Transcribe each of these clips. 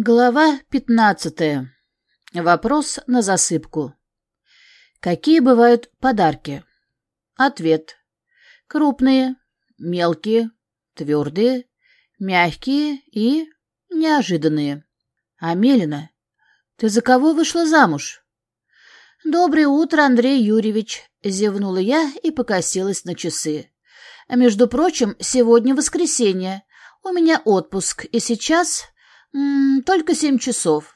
Глава пятнадцатая. Вопрос на засыпку. Какие бывают подарки? Ответ. Крупные, мелкие, твердые, мягкие и неожиданные. Амелина, ты за кого вышла замуж? Доброе утро, Андрей Юрьевич, зевнула я и покосилась на часы. Между прочим, сегодня воскресенье. У меня отпуск, и сейчас М -м, только семь часов.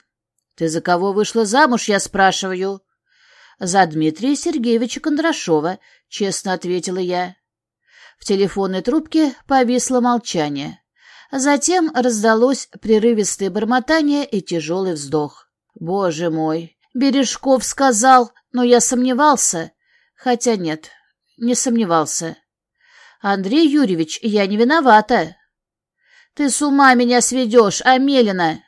Ты за кого вышла замуж, я спрашиваю? За Дмитрия Сергеевича Кондрашова, честно ответила я. В телефонной трубке повисло молчание. Затем раздалось прерывистое бормотание и тяжелый вздох. Боже мой, Бережков сказал, но я сомневался. Хотя нет, не сомневался. Андрей Юрьевич, я не виновата. Ты с ума меня сведешь, Амелина!»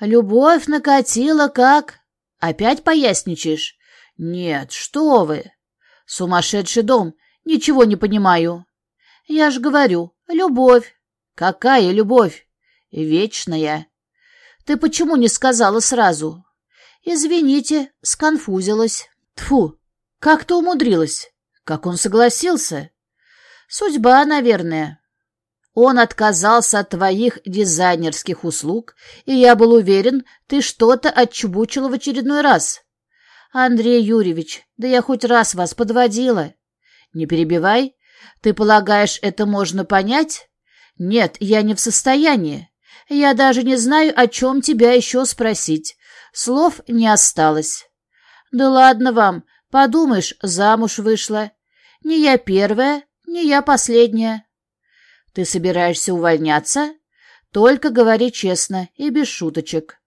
«Любовь накатила как...» «Опять поясничаешь?» «Нет, что вы!» «Сумасшедший дом, ничего не понимаю». «Я ж говорю, любовь». «Какая любовь?» «Вечная». «Ты почему не сказала сразу?» «Извините, сконфузилась». Тфу, как ты умудрилась? Как он согласился?» «Судьба, наверное». Он отказался от твоих дизайнерских услуг, и я был уверен, ты что-то отчебучила в очередной раз. Андрей Юрьевич, да я хоть раз вас подводила. Не перебивай. Ты полагаешь, это можно понять? Нет, я не в состоянии. Я даже не знаю, о чем тебя еще спросить. Слов не осталось. Да ладно вам, подумаешь, замуж вышла. Не я первая, не я последняя. Ты собираешься увольняться? Только говори честно и без шуточек.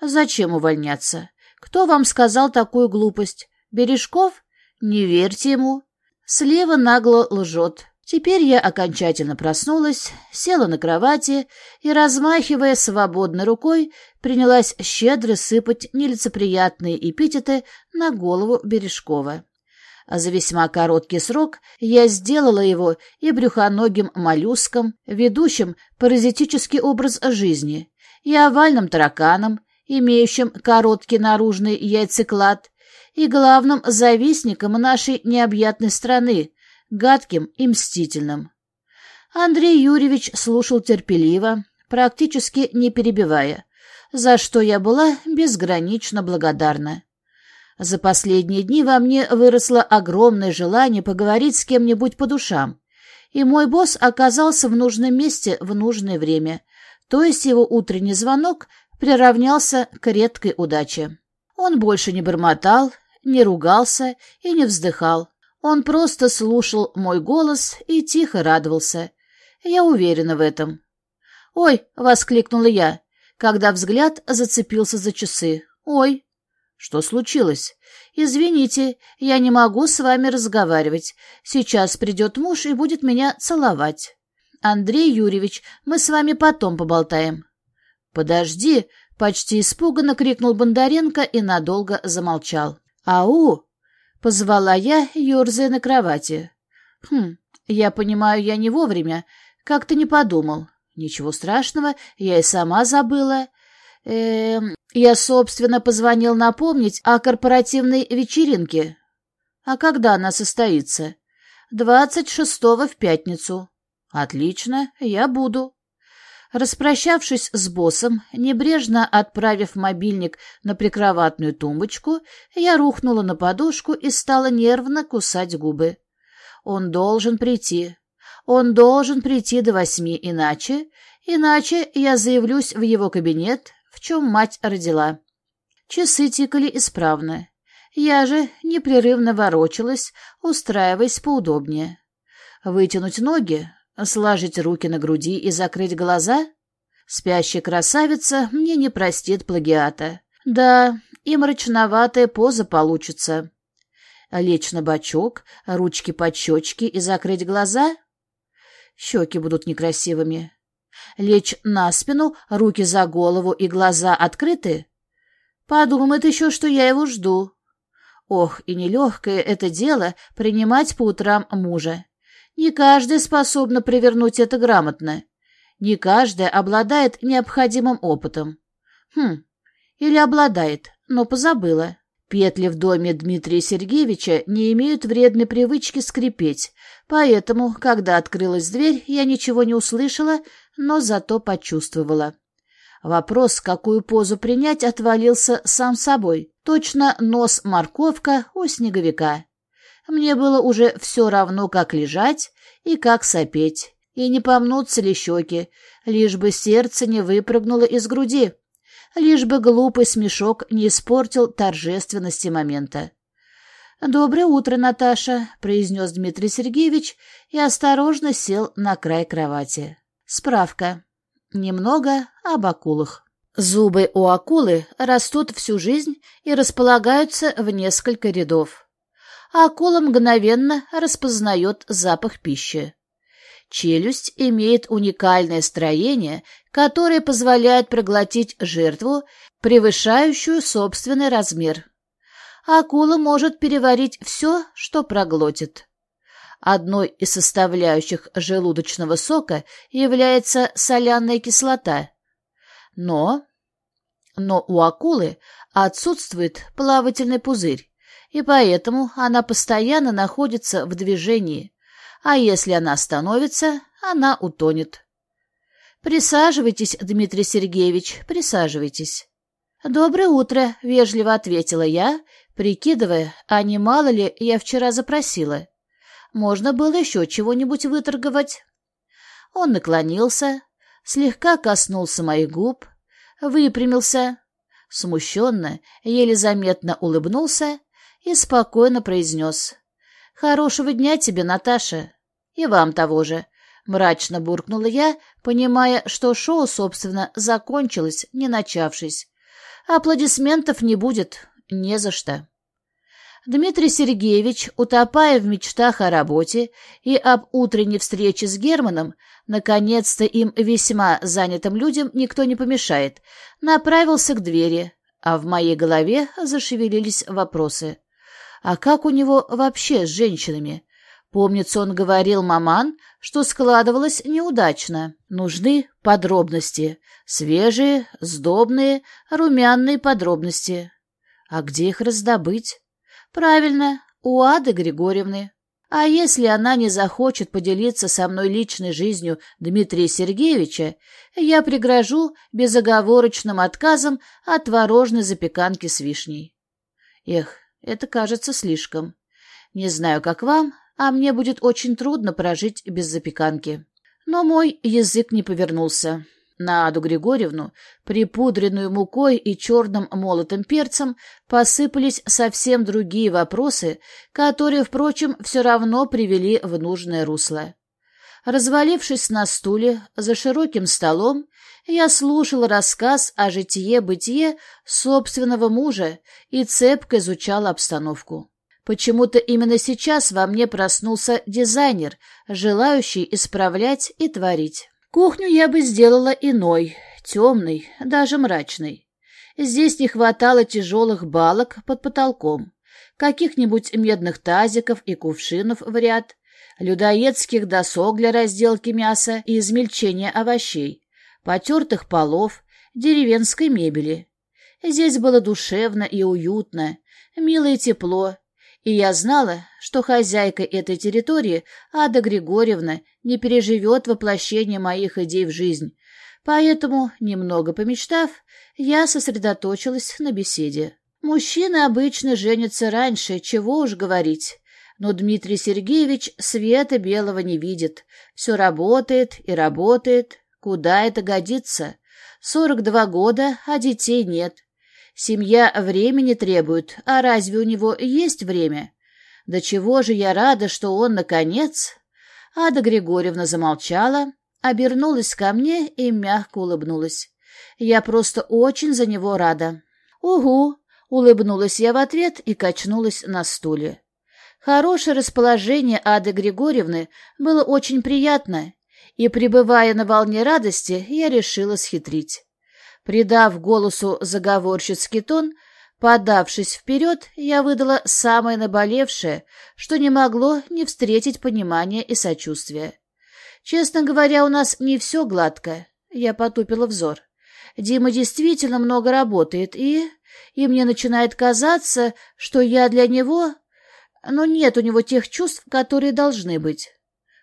Зачем увольняться? Кто вам сказал такую глупость? Бережков? Не верьте ему. Слева нагло лжет. Теперь я окончательно проснулась, села на кровати и, размахивая свободной рукой, принялась щедро сыпать нелицеприятные эпитеты на голову Бережкова. За весьма короткий срок я сделала его и брюхоногим моллюском, ведущим паразитический образ жизни, и овальным тараканом, имеющим короткий наружный яйцеклад, и главным завистником нашей необъятной страны, гадким и мстительным. Андрей Юрьевич слушал терпеливо, практически не перебивая, за что я была безгранично благодарна. За последние дни во мне выросло огромное желание поговорить с кем-нибудь по душам, и мой босс оказался в нужном месте в нужное время, то есть его утренний звонок приравнялся к редкой удаче. Он больше не бормотал, не ругался и не вздыхал. Он просто слушал мой голос и тихо радовался. Я уверена в этом. «Ой!» — воскликнула я, когда взгляд зацепился за часы. «Ой!» «Что случилось?» «Извините, я не могу с вами разговаривать. Сейчас придет муж и будет меня целовать». «Андрей Юрьевич, мы с вами потом поболтаем». «Подожди!» — почти испуганно крикнул Бондаренко и надолго замолчал. «Ау!» — позвала я, ерзая на кровати. «Хм, я понимаю, я не вовремя. Как-то не подумал. Ничего страшного, я и сама забыла. Эм, я, собственно, позвонил напомнить о корпоративной вечеринке. А когда она состоится? Двадцать шестого в пятницу. Отлично, я буду. Распрощавшись с боссом, небрежно отправив мобильник на прикроватную тумбочку, я рухнула на подушку и стала нервно кусать губы. Он должен прийти. Он должен прийти до восьми, иначе... Иначе я заявлюсь в его кабинет, в чем мать родила. Часы тикали исправно. Я же непрерывно ворочалась, устраиваясь поудобнее. Вытянуть ноги, сложить руки на груди и закрыть глаза? Спящая красавица мне не простит плагиата. Да, и мрачноватая поза получится. Лечь на бочок, ручки под щечки и закрыть глаза? Щеки будут некрасивыми лечь на спину, руки за голову и глаза открыты? Подумает еще, что я его жду. Ох, и нелегкое это дело принимать по утрам мужа. Не каждая способна провернуть это грамотно. Не каждая обладает необходимым опытом. Хм, или обладает, но позабыла. Петли в доме Дмитрия Сергеевича не имеют вредной привычки скрипеть, поэтому, когда открылась дверь, я ничего не услышала, но зато почувствовала. Вопрос, какую позу принять, отвалился сам собой. Точно нос-морковка у снеговика. Мне было уже все равно, как лежать и как сопеть, и не помнутся ли щеки, лишь бы сердце не выпрыгнуло из груди лишь бы глупый смешок не испортил торжественности момента. «Доброе утро, Наташа», — произнес Дмитрий Сергеевич и осторожно сел на край кровати. Справка. Немного об акулах. Зубы у акулы растут всю жизнь и располагаются в несколько рядов. Акула мгновенно распознает запах пищи. Челюсть имеет уникальное строение, которое позволяет проглотить жертву, превышающую собственный размер. Акула может переварить все, что проглотит. Одной из составляющих желудочного сока является соляная кислота. Но, но у акулы отсутствует плавательный пузырь, и поэтому она постоянно находится в движении а если она остановится, она утонет. «Присаживайтесь, Дмитрий Сергеевич, присаживайтесь». «Доброе утро», — вежливо ответила я, прикидывая, а не мало ли я вчера запросила. Можно было еще чего-нибудь выторговать. Он наклонился, слегка коснулся моих губ, выпрямился, смущенно, еле заметно улыбнулся и спокойно произнес. «Хорошего дня тебе, Наташа!» «И вам того же!» — мрачно буркнула я, понимая, что шоу, собственно, закончилось, не начавшись. Аплодисментов не будет, не за что. Дмитрий Сергеевич, утопая в мечтах о работе и об утренней встрече с Германом, наконец-то им весьма занятым людям никто не помешает, направился к двери, а в моей голове зашевелились вопросы. А как у него вообще с женщинами? Помнится, он говорил маман, что складывалось неудачно. Нужны подробности. Свежие, сдобные, румяные подробности. А где их раздобыть? Правильно, у Ады Григорьевны. А если она не захочет поделиться со мной личной жизнью Дмитрия Сергеевича, я пригрожу безоговорочным отказом от творожной запеканки с вишней. Эх, это кажется слишком. Не знаю, как вам, а мне будет очень трудно прожить без запеканки. Но мой язык не повернулся. На Аду Григорьевну, припудренную мукой и черным молотым перцем, посыпались совсем другие вопросы, которые, впрочем, все равно привели в нужное русло. Развалившись на стуле за широким столом, я слушал рассказ о житие-бытие собственного мужа и цепко изучал обстановку. Почему-то именно сейчас во мне проснулся дизайнер, желающий исправлять и творить. Кухню я бы сделала иной, темной, даже мрачной. Здесь не хватало тяжелых балок под потолком, каких-нибудь медных тазиков и кувшинов в ряд, людоедских досок для разделки мяса и измельчения овощей, потертых полов, деревенской мебели. Здесь было душевно и уютно, мило и тепло, и я знала, что хозяйка этой территории, Ада Григорьевна, не переживет воплощение моих идей в жизнь, поэтому, немного помечтав, я сосредоточилась на беседе. Мужчины обычно женятся раньше, чего уж говорить. Но Дмитрий Сергеевич света белого не видит. Все работает и работает, Куда это годится? Сорок два года, а детей нет. Семья времени требует, а разве у него есть время? Да чего же я рада, что он, наконец... Ада Григорьевна замолчала, обернулась ко мне и мягко улыбнулась. Я просто очень за него рада. «Угу!» — улыбнулась я в ответ и качнулась на стуле. Хорошее расположение Ады Григорьевны было очень приятно, и, пребывая на волне радости, я решила схитрить. Придав голосу заговорщицкий тон, подавшись вперед, я выдала самое наболевшее, что не могло не встретить понимания и сочувствия. Честно говоря, у нас не все гладко. Я потупила взор. Дима действительно много работает, и... И мне начинает казаться, что я для него... Но нет у него тех чувств, которые должны быть.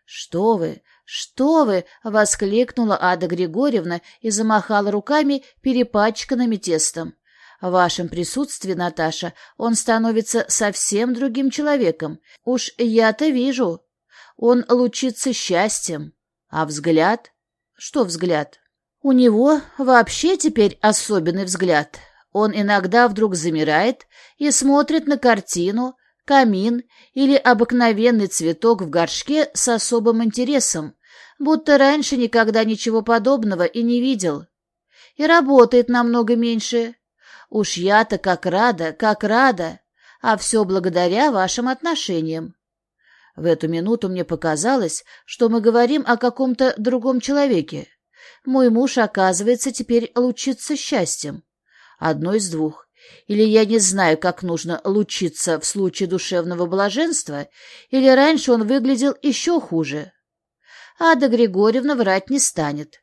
«Что вы, что вы!» — воскликнула Ада Григорьевна и замахала руками перепачканными тестом. В вашем присутствии, Наташа, он становится совсем другим человеком. Уж я-то вижу. Он лучится счастьем. А взгляд? Что взгляд? У него вообще теперь особенный взгляд. Он иногда вдруг замирает и смотрит на картину, камин или обыкновенный цветок в горшке с особым интересом, будто раньше никогда ничего подобного и не видел. И работает намного меньше. Уж я-то как рада, как рада, а все благодаря вашим отношениям. В эту минуту мне показалось, что мы говорим о каком-то другом человеке. Мой муж, оказывается, теперь лучится счастьем. Одно из двух. Или я не знаю, как нужно лучиться в случае душевного блаженства, или раньше он выглядел еще хуже. Ада Григорьевна врать не станет.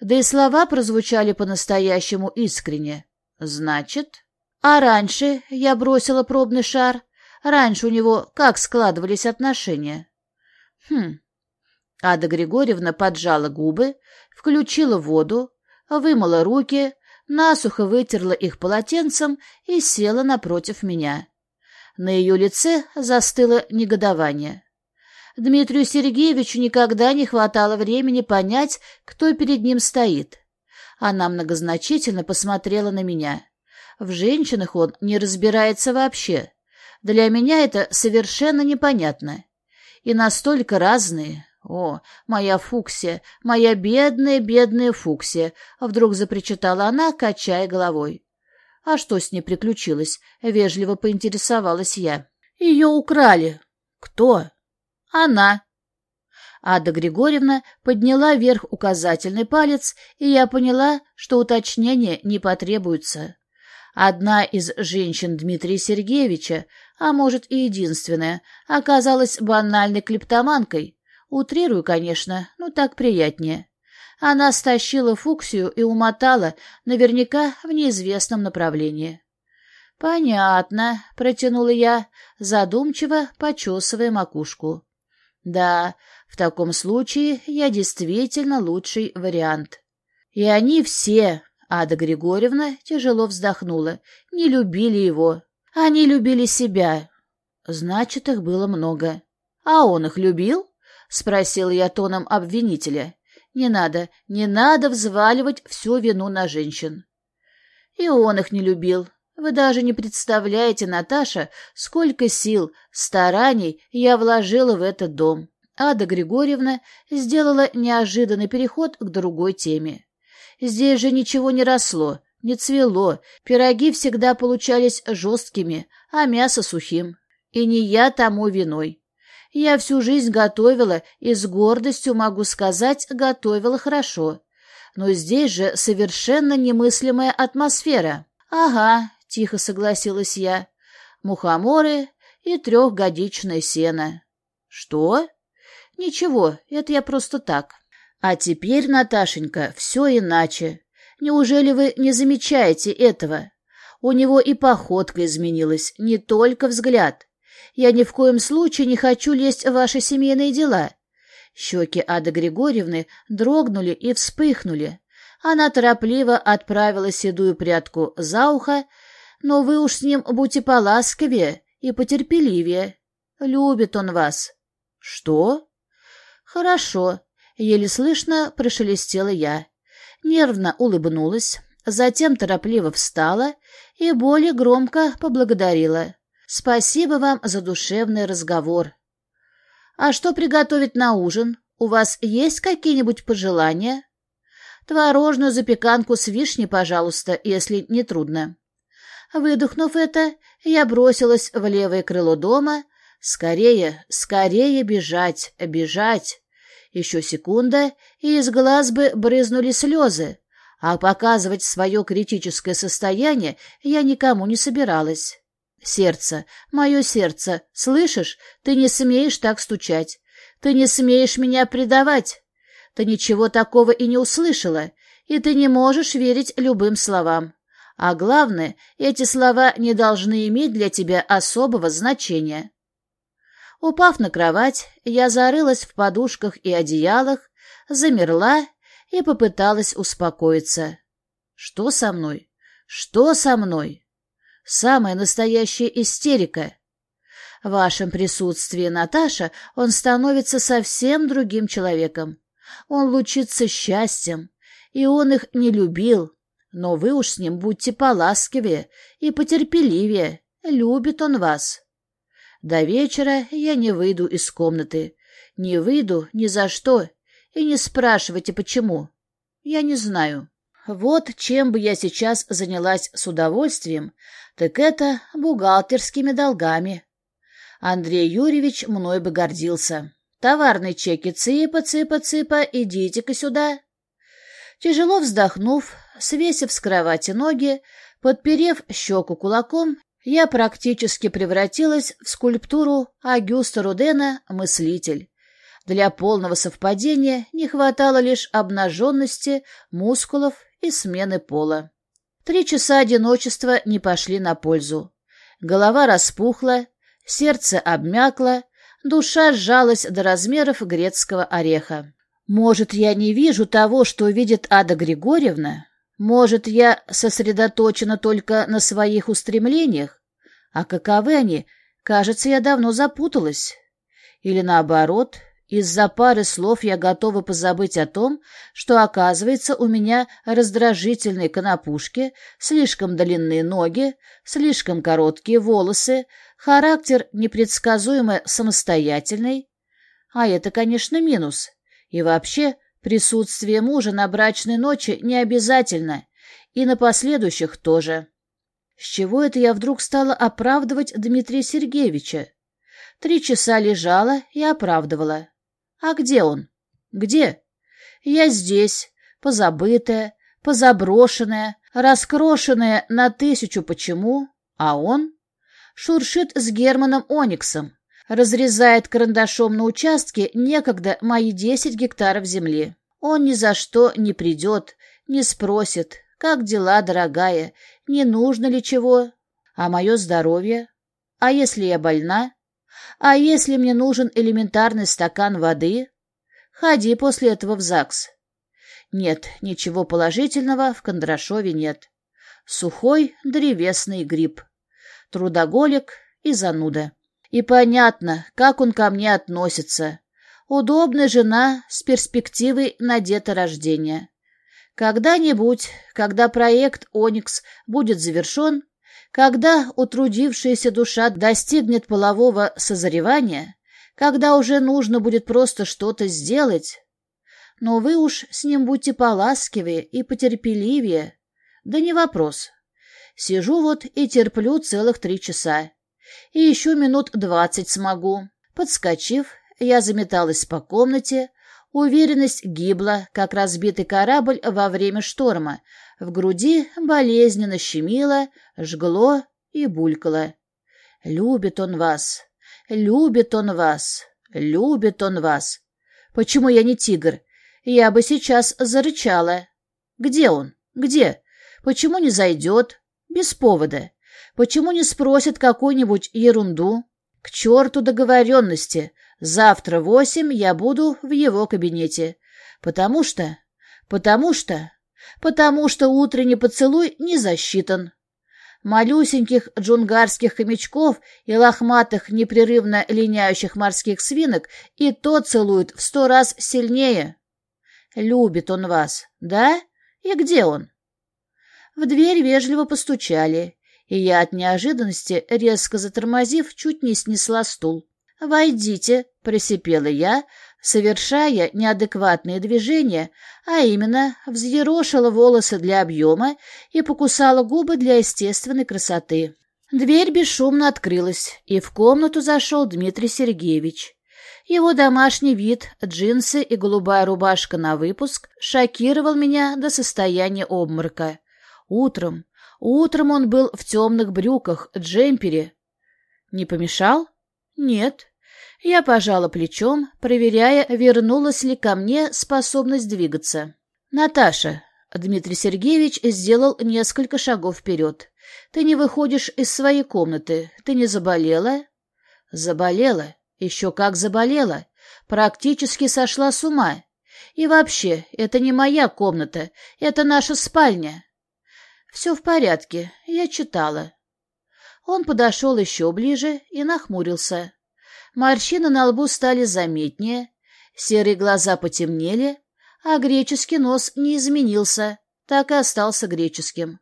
Да и слова прозвучали по-настоящему искренне. Значит, а раньше я бросила пробный шар. Раньше у него как складывались отношения? Хм. Ада Григорьевна поджала губы, включила воду, вымыла руки, насухо вытерла их полотенцем и села напротив меня. На ее лице застыло негодование. Дмитрию Сергеевичу никогда не хватало времени понять, кто перед ним стоит. Она многозначительно посмотрела на меня. В женщинах он не разбирается вообще. Для меня это совершенно непонятно. И настолько разные. О, моя Фуксия, моя бедная, бедная Фуксия, вдруг запричитала она, качая головой. А что с ней приключилось? Вежливо поинтересовалась я. Ее украли. Кто? Она. Ада Григорьевна подняла вверх указательный палец, и я поняла, что уточнения не потребуется. Одна из женщин Дмитрия Сергеевича, а может и единственная, оказалась банальной клептоманкой. Утрирую, конечно, но так приятнее. Она стащила Фуксию и умотала, наверняка в неизвестном направлении. «Понятно», — протянула я, задумчиво почесывая макушку. «Да, в таком случае я действительно лучший вариант. И они все, Ада Григорьевна тяжело вздохнула, не любили его. Они любили себя. Значит, их было много. А он их любил? Спросил я тоном обвинителя. Не надо, не надо взваливать всю вину на женщин. И он их не любил. Вы даже не представляете, Наташа, сколько сил, стараний я вложила в этот дом. Ада Григорьевна сделала неожиданный переход к другой теме. Здесь же ничего не росло, не цвело, пироги всегда получались жесткими, а мясо сухим. И не я тому виной. Я всю жизнь готовила и с гордостью могу сказать, готовила хорошо. Но здесь же совершенно немыслимая атмосфера. Ага, тихо согласилась я. Мухоморы и трехгодичное сено. Что? Ничего, это я просто так. А теперь, Наташенька, все иначе. Неужели вы не замечаете этого? У него и походка изменилась, не только взгляд. Я ни в коем случае не хочу лезть в ваши семейные дела. Щеки Ады Григорьевны дрогнули и вспыхнули. Она торопливо отправила седую прядку за ухо, но вы уж с ним будьте поласковее и потерпеливее. Любит он вас. Что? «Хорошо», — еле слышно прошелестела я. Нервно улыбнулась, затем торопливо встала и более громко поблагодарила. «Спасибо вам за душевный разговор». «А что приготовить на ужин? У вас есть какие-нибудь пожелания?» «Творожную запеканку с вишней, пожалуйста, если не трудно». Выдохнув это, я бросилась в левое крыло дома. Скорее, скорее бежать, бежать. Еще секунда, и из глаз бы брызнули слезы, а показывать свое критическое состояние я никому не собиралась. «Сердце, мое сердце, слышишь? Ты не смеешь так стучать. Ты не смеешь меня предавать. Ты ничего такого и не услышала. и ты не можешь верить любым словам. А главное, эти слова не должны иметь для тебя особого значения. Упав на кровать, я зарылась в подушках и одеялах, замерла и попыталась успокоиться. Что со мной? Что со мной? Самая настоящая истерика. В вашем присутствии, Наташа, он становится совсем другим человеком. Он лучится счастьем, и он их не любил. Но вы уж с ним будьте поласкивее и потерпеливее. Любит он вас. До вечера я не выйду из комнаты. Не выйду ни за что. И не спрашивайте, почему. Я не знаю. Вот чем бы я сейчас занялась с удовольствием, так это бухгалтерскими долгами. Андрей Юрьевич мной бы гордился. Товарные чеки цыпа, цыпа, цыпа, идите-ка сюда. Тяжело вздохнув, свесив с кровати ноги, подперев щеку кулаком, я практически превратилась в скульптуру Агюста Рудена «Мыслитель». Для полного совпадения не хватало лишь обнаженности, мускулов и смены пола. Три часа одиночества не пошли на пользу. Голова распухла, сердце обмякло, душа сжалась до размеров грецкого ореха. Может, я не вижу того, что видит Ада Григорьевна? Может, я сосредоточена только на своих устремлениях? А каковы они? Кажется, я давно запуталась. Или наоборот, из-за пары слов я готова позабыть о том, что, оказывается, у меня раздражительные конопушки, слишком длинные ноги, слишком короткие волосы, характер непредсказуемо самостоятельный. А это, конечно, минус. И вообще, присутствие мужа на брачной ночи не обязательно, и на последующих тоже. С чего это я вдруг стала оправдывать Дмитрия Сергеевича? Три часа лежала и оправдывала. А где он? Где? Я здесь, позабытая, позаброшенная, раскрошенная на тысячу почему, а он шуршит с Германом Ониксом, разрезает карандашом на участке некогда мои десять гектаров земли. Он ни за что не придет, не спросит, как дела, дорогая, не нужно ли чего, а мое здоровье, а если я больна, а если мне нужен элементарный стакан воды, ходи после этого в ЗАГС. Нет, ничего положительного в Кондрашове нет. Сухой древесный гриб. Трудоголик и зануда. И понятно, как он ко мне относится. Удобная жена с перспективой на деторождения. Когда-нибудь, когда проект «Оникс» будет завершен, когда утрудившаяся душа достигнет полового созревания, когда уже нужно будет просто что-то сделать, но вы уж с ним будьте поласкивее и потерпеливее. Да не вопрос. Сижу вот и терплю целых три часа. И еще минут двадцать смогу. Подскочив, я заметалась по комнате, уверенность гибла, как разбитый корабль во время шторма, в груди болезненно щемило, жгло и булькало. Любит он вас, любит он вас, любит он вас. Почему я не тигр? Я бы сейчас зарычала. Где он? Где? Почему не зайдет? Без повода. Почему не спросит какую-нибудь ерунду? К черту договоренности. Завтра восемь я буду в его кабинете. Потому что... Потому что потому что утренний поцелуй не засчитан. Малюсеньких джунгарских хомячков и лохматых, непрерывно линяющих морских свинок и то целует в сто раз сильнее. Любит он вас, да? И где он? В дверь вежливо постучали, и я от неожиданности, резко затормозив, чуть не снесла стул. «Войдите», — просипела я, совершая неадекватные движения, а именно взъерошила волосы для объема и покусала губы для естественной красоты. Дверь бесшумно открылась, и в комнату зашел Дмитрий Сергеевич. Его домашний вид, джинсы и голубая рубашка на выпуск шокировал меня до состояния обморока. Утром, утром он был в темных брюках, джемпере. Не помешал? Нет. Я пожала плечом, проверяя, вернулась ли ко мне способность двигаться. «Наташа, Дмитрий Сергеевич сделал несколько шагов вперед. «Ты не выходишь из своей комнаты. Ты не заболела?» «Заболела. Еще как заболела. Практически сошла с ума. И вообще, это не моя комната, это наша спальня». «Все в порядке. Я читала». Он подошел еще ближе и нахмурился. Морщины на лбу стали заметнее, серые глаза потемнели, а греческий нос не изменился, так и остался греческим.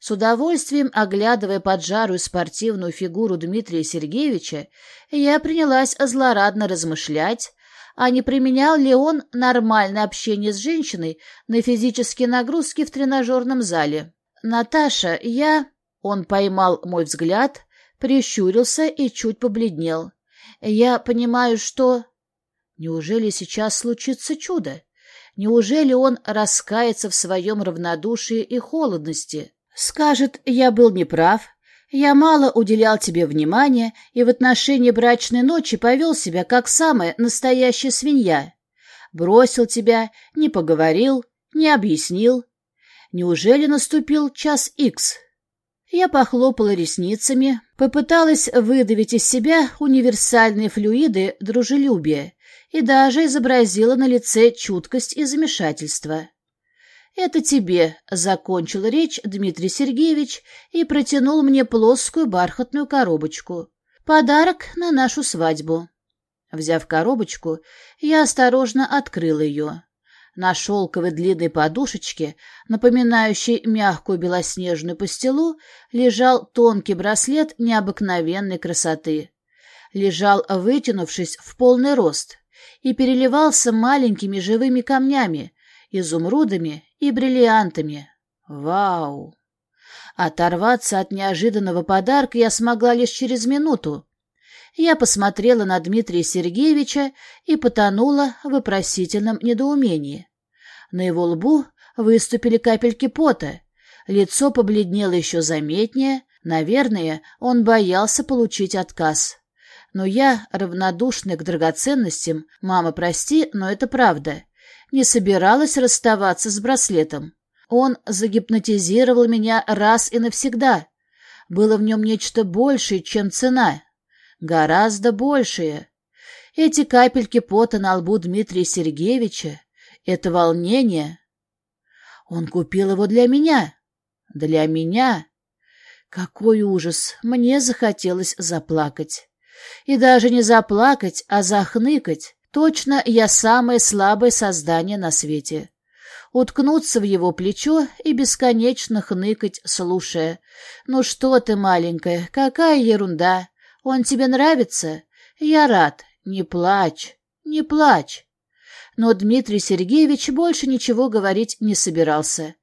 С удовольствием оглядывая поджарую спортивную фигуру Дмитрия Сергеевича, я принялась злорадно размышлять, а не применял ли он нормальное общение с женщиной на физические нагрузки в тренажерном зале. «Наташа, я...» Он поймал мой взгляд, прищурился и чуть побледнел. «Я понимаю, что...» Неужели сейчас случится чудо? Неужели он раскается в своем равнодушии и холодности? Скажет, я был неправ, я мало уделял тебе внимания и в отношении брачной ночи повел себя как самая настоящая свинья. Бросил тебя, не поговорил, не объяснил. Неужели наступил час икс? Я похлопала ресницами, попыталась выдавить из себя универсальные флюиды дружелюбия и даже изобразила на лице чуткость и замешательство. «Это тебе», — закончил речь Дмитрий Сергеевич и протянул мне плоскую бархатную коробочку. «Подарок на нашу свадьбу». Взяв коробочку, я осторожно открыл ее. На шелковой длинной подушечке, напоминающей мягкую белоснежную пастилу, лежал тонкий браслет необыкновенной красоты. Лежал, вытянувшись в полный рост и переливался маленькими живыми камнями, изумрудами и бриллиантами. Вау! Оторваться от неожиданного подарка я смогла лишь через минуту. Я посмотрела на Дмитрия Сергеевича и потонула в вопросительном недоумении. На его лбу выступили капельки пота, лицо побледнело еще заметнее, наверное, он боялся получить отказ. Но я, равнодушная к драгоценностям, мама, прости, но это правда, не собиралась расставаться с браслетом. Он загипнотизировал меня раз и навсегда. Было в нем нечто большее, чем цена. Гораздо большее. Эти капельки пота на лбу Дмитрия Сергеевича — это волнение. Он купил его для меня. Для меня. Какой ужас! Мне захотелось заплакать. И даже не заплакать, а захныкать. Точно я самое слабое создание на свете. Уткнуться в его плечо и бесконечно хныкать, слушая. «Ну что ты, маленькая, какая ерунда! Он тебе нравится? Я рад. Не плачь, не плачь!» Но Дмитрий Сергеевич больше ничего говорить не собирался,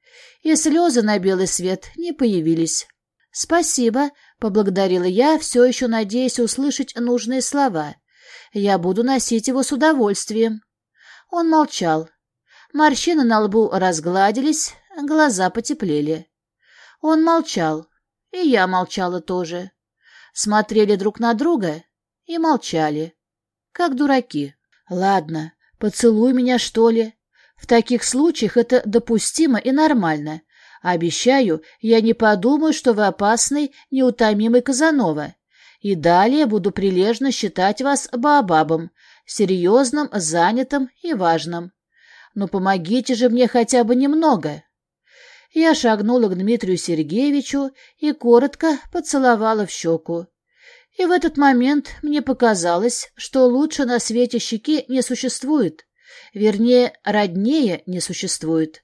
и слезы на белый свет не появились. «Спасибо», — поблагодарила я, все еще надеясь услышать нужные слова. «Я буду носить его с удовольствием». Он молчал. Морщины на лбу разгладились, глаза потеплели. Он молчал, и я молчала тоже. Смотрели друг на друга и молчали, как дураки. «Ладно, поцелуй меня, что ли?» В таких случаях это допустимо и нормально. Обещаю, я не подумаю, что вы опасный, неутомимый Казанова. И далее буду прилежно считать вас Баобабом, серьезным, занятым и важным. Но помогите же мне хотя бы немного. Я шагнула к Дмитрию Сергеевичу и коротко поцеловала в щеку. И в этот момент мне показалось, что лучше на свете щеки не существует. Вернее, роднее не существует.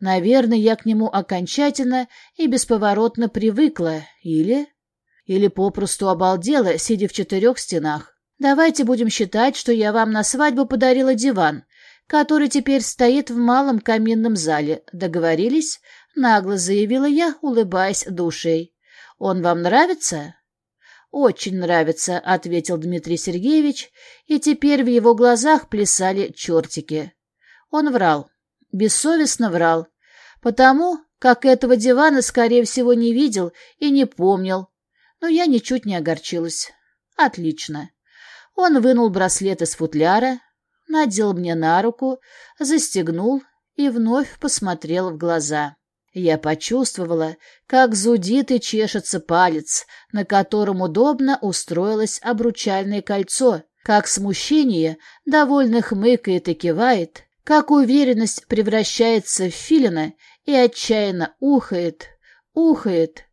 Наверное, я к нему окончательно и бесповоротно привыкла. Или... Или попросту обалдела, сидя в четырех стенах. Давайте будем считать, что я вам на свадьбу подарила диван, который теперь стоит в малом каминном зале. Договорились? Нагло заявила я, улыбаясь душей. Он вам нравится? «Очень нравится», — ответил Дмитрий Сергеевич, и теперь в его глазах плясали чертики. Он врал, бессовестно врал, потому как этого дивана, скорее всего, не видел и не помнил. Но я ничуть не огорчилась. Отлично. Он вынул браслет из футляра, надел мне на руку, застегнул и вновь посмотрел в глаза. Я почувствовала, как зудит и чешется палец, на котором удобно устроилось обручальное кольцо, как смущение довольно хмыкает и кивает, как уверенность превращается в филина и отчаянно ухает, ухает.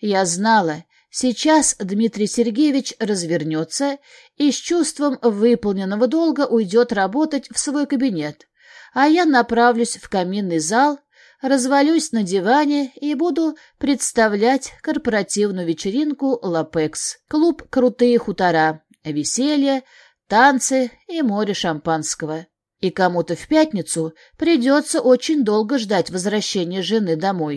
Я знала, сейчас Дмитрий Сергеевич развернется и с чувством выполненного долга уйдет работать в свой кабинет, а я направлюсь в каминный зал, развалюсь на диване и буду представлять корпоративную вечеринку «Лапекс», клуб «Крутые хутора», веселье, танцы и море шампанского. И кому-то в пятницу придется очень долго ждать возвращения жены домой.